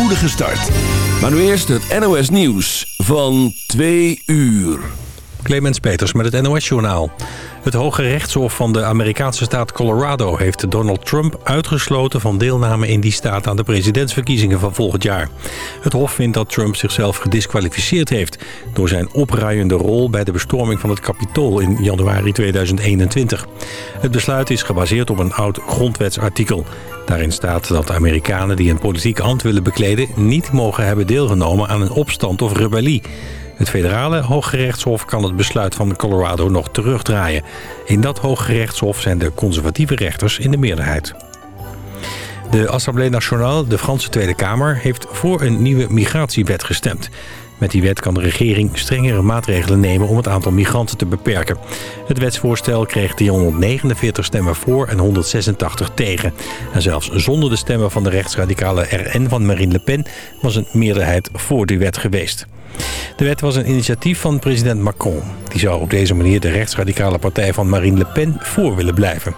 spoedige start. Maar nu eerst het NOS Nieuws van 2 uur. Clemens Peters met het NOS-journaal. Het Hoge Rechtshof van de Amerikaanse staat Colorado... heeft Donald Trump uitgesloten van deelname in die staat... aan de presidentsverkiezingen van volgend jaar. Het Hof vindt dat Trump zichzelf gedisqualificeerd heeft... door zijn opruiende rol bij de bestorming van het Capitool in januari 2021. Het besluit is gebaseerd op een oud grondwetsartikel. Daarin staat dat Amerikanen die een politieke ambt willen bekleden... niet mogen hebben deelgenomen aan een opstand of rebellie... Het federale Hooggerechtshof kan het besluit van Colorado nog terugdraaien. In dat Hooggerechtshof zijn de conservatieve rechters in de meerderheid. De Assemblée Nationale, de Franse Tweede Kamer, heeft voor een nieuwe migratiewet gestemd. Met die wet kan de regering strengere maatregelen nemen om het aantal migranten te beperken. Het wetsvoorstel kreeg 349 stemmen voor en 186 tegen. En zelfs zonder de stemmen van de rechtsradicale RN van Marine Le Pen was een meerderheid voor die wet geweest. De wet was een initiatief van president Macron. Die zou op deze manier de rechtsradicale partij van Marine Le Pen voor willen blijven.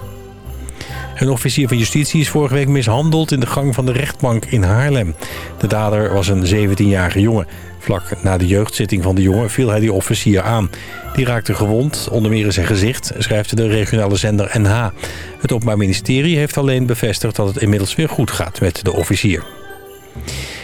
Een officier van justitie is vorige week mishandeld in de gang van de rechtbank in Haarlem. De dader was een 17-jarige jongen. Vlak na de jeugdzitting van de jongen viel hij die officier aan. Die raakte gewond, onder meer in zijn gezicht, schrijft de regionale zender NH. Het Openbaar Ministerie heeft alleen bevestigd dat het inmiddels weer goed gaat met de officier.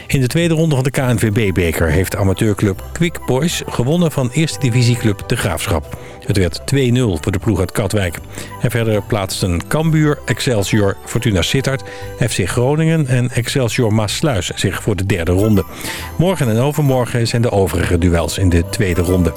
In de tweede ronde van de KNVB-beker heeft amateurclub Quick Boys gewonnen van eerste divisieclub De Graafschap. Het werd 2-0 voor de ploeg uit Katwijk. En verder plaatsten Cambuur, Excelsior, Fortuna Sittard, FC Groningen en Excelsior Maasluis zich voor de derde ronde. Morgen en overmorgen zijn de overige duels in de tweede ronde.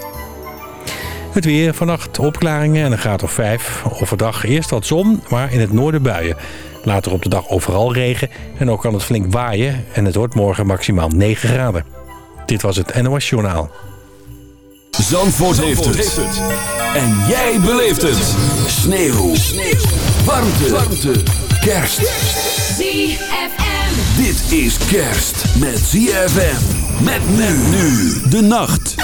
Het weer, vannacht opklaringen en een graad of 5. Overdag eerst wat zon, maar in het noorden buien. Later op de dag overal regen en ook kan het flink waaien en het wordt morgen maximaal 9 graden. Dit was het NOS Journaal. Zandvoort, heeft, het. En jij beleeft het. Sneeuw. Sneeuw. Warmte. Warmte. Kerst. ZFM. Dit is kerst met ZFM. Met men nu de nacht.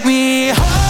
take me home.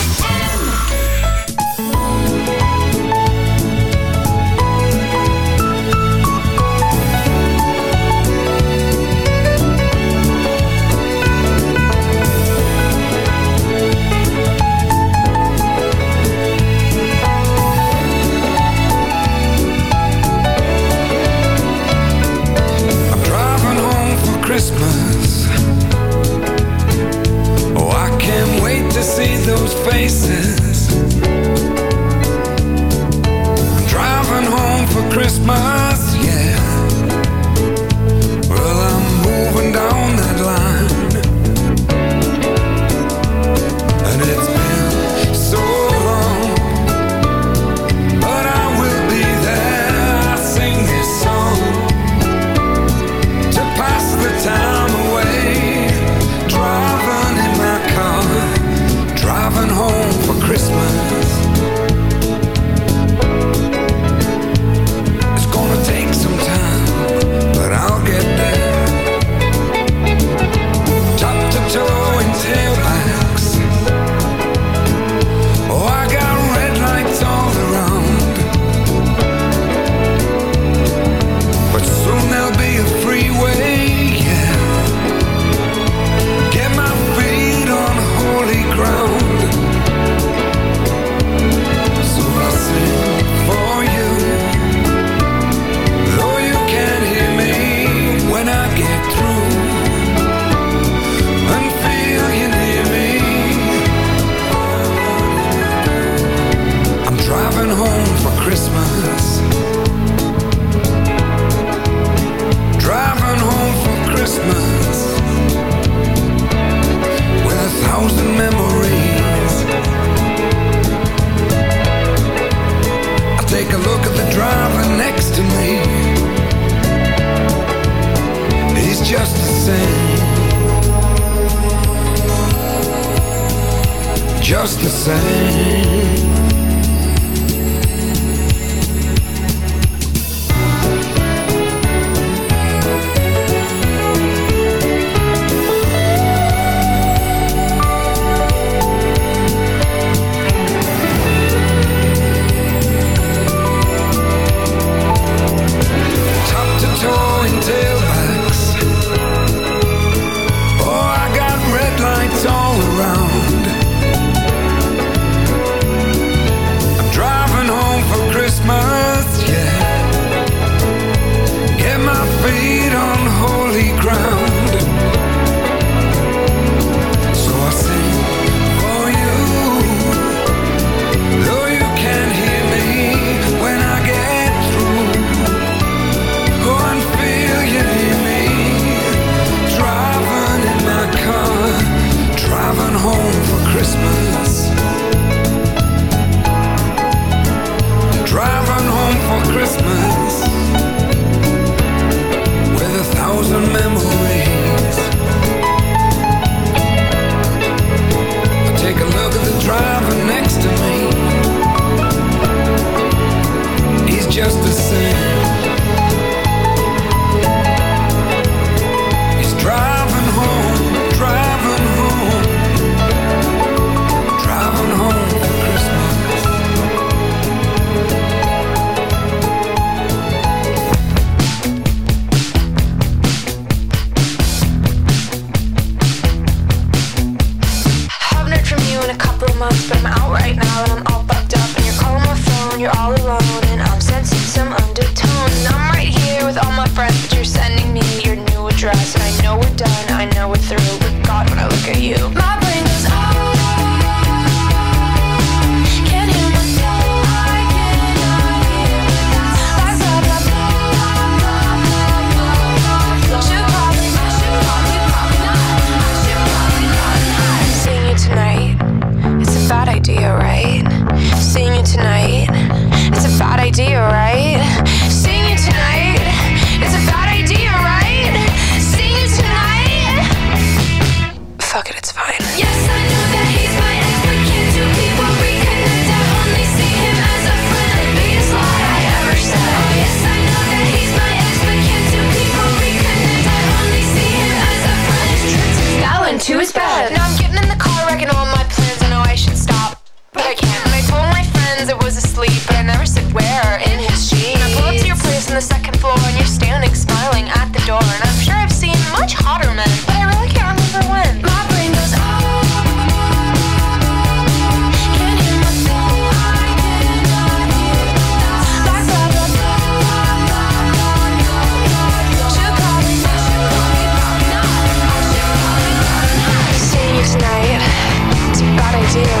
Yeah.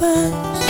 happens.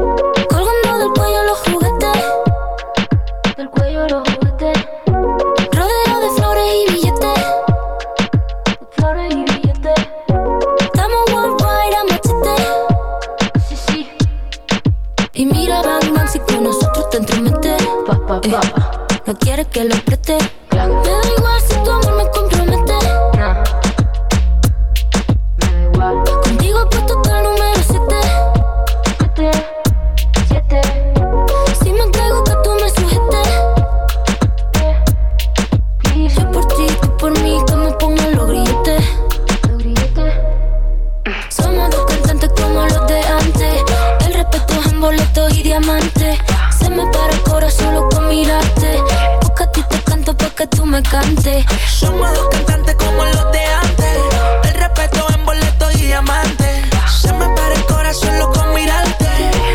Se me para el corazón solo con mirarte. Porque a ti te canto para que tú me cantes. somos dos cantantes como los de antes. El respeto en boleto y diamante. Se me para el corazón loco con mirarte.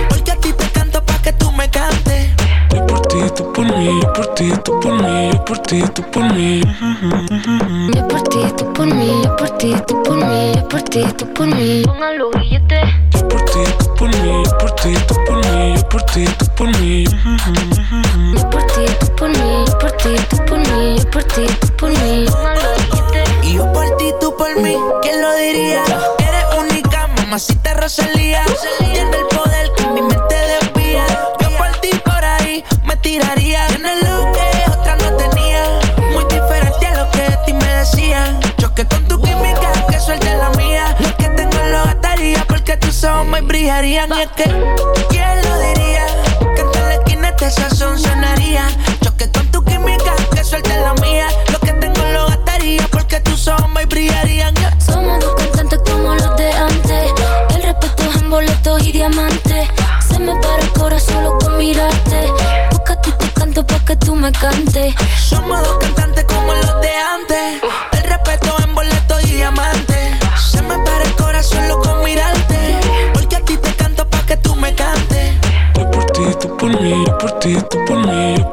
Porque a ti te canto pa' que tú me cantes. Yo por ti, tú por mí, yo por ti, tú por mí, yo por ti, tú por mí. Yo por ti, tú por mí, yo por ti, tú por mí, yo por ti, tú por mí. Pongan los grilletes. Yo por ti, tú por mí, yo por ti, tú ti, tú por mí. Yo por ti, tú por mí, yo por ti, tú por mí, yo por ti, tú por mí. Y yo por ti, tú por mí, ¿quién lo diría? Eres única, mamacita Rosalía. Tiene ojos me brillarían. Y es que, ¿quién lo diría? Que en la esquina este sazón sonaría. Choque con tu química, que suelte la mía. Lo que tengo lo gastaría porque tus ojos me brillarían. Somos dos cantantes como los de antes. El respeto es en boletos y diamantes. Se me para el corazón solo con mirarte. Porque a ti te canto para que tú me cantes. Somos dos cantantes como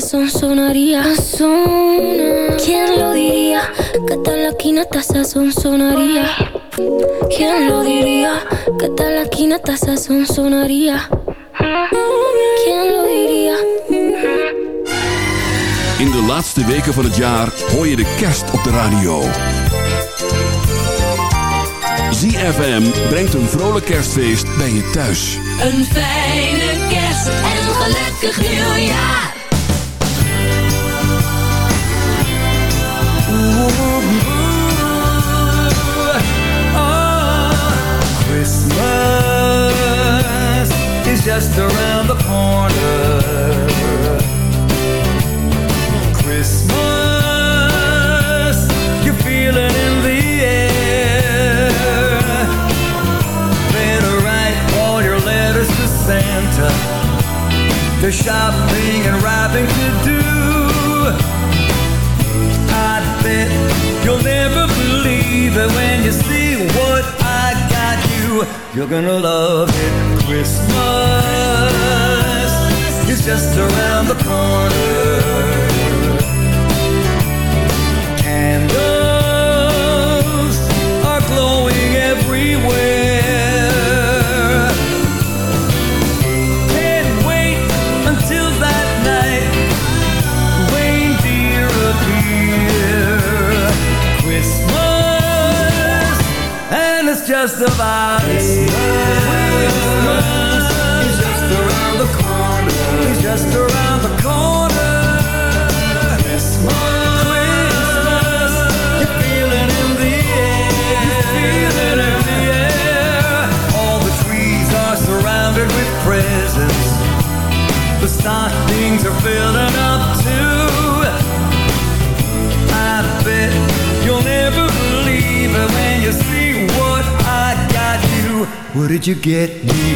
sazón sonaría. ¿Quién lo diría? Que tal la esquina hasta sazón sonaría. ¿Quién lo diría? Que tal la sazón sonaría. ¿Quién lo diría? In de laatste weken van het jaar hoor je de kerst op de radio. ZFM brengt een vrolijk kerstfeest bij je thuis. Een fijne kerst en een gelukkig nieuwjaar. Just around the corner. Christmas, you feel it in the air. Better write all your letters to Santa. There's shopping and wrapping to do. You'll never believe it when you see what I got you. You're gonna love it. Christmas is just around the corner. the body you get me?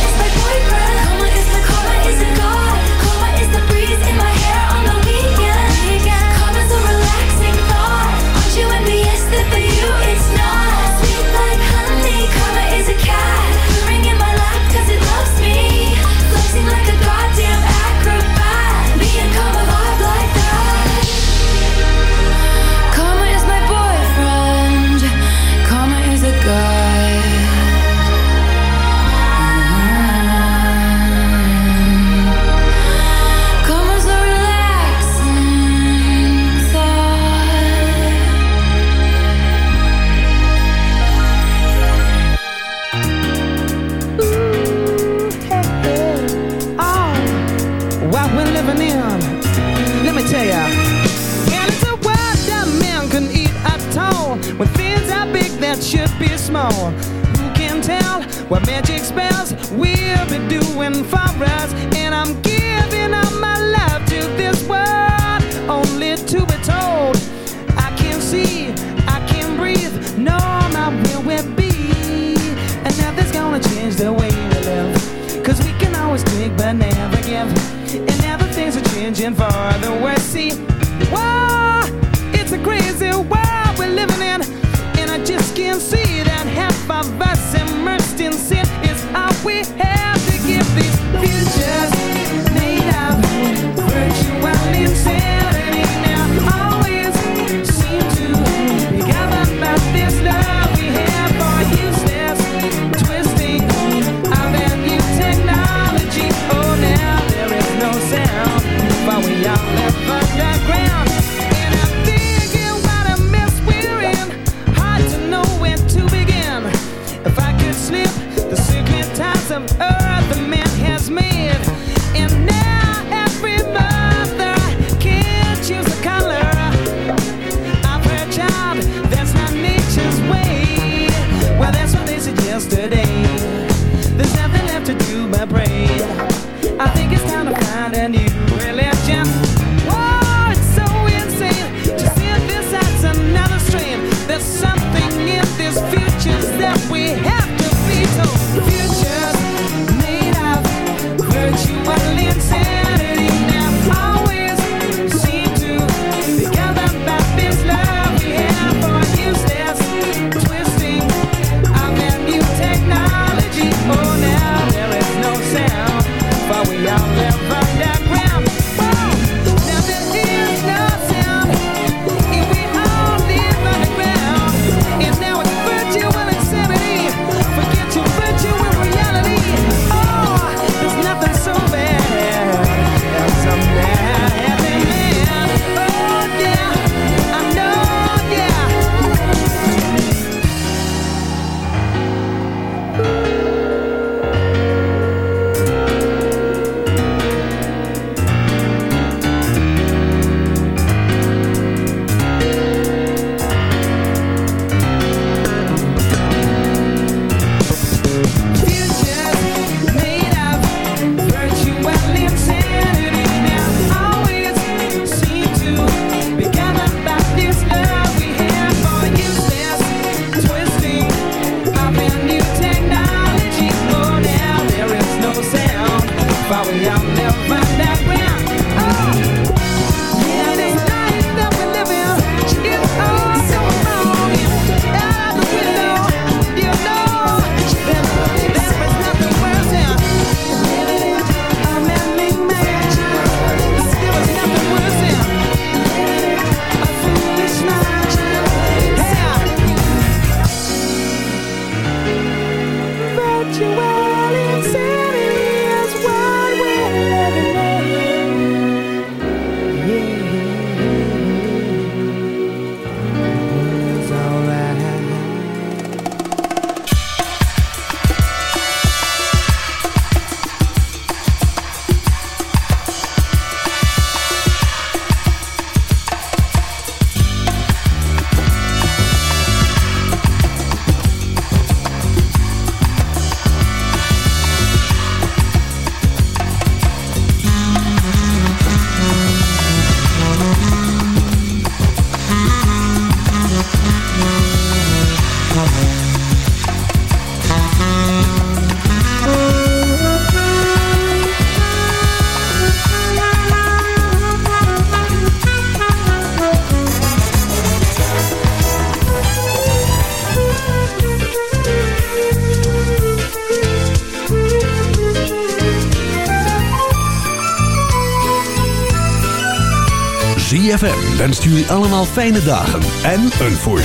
live. And now the things are changing for the worse. See, why it's a crazy world we're living in. And I just can't see that half of us immersed in sin is all we have. Wenst jullie allemaal fijne dagen en een voorspoedig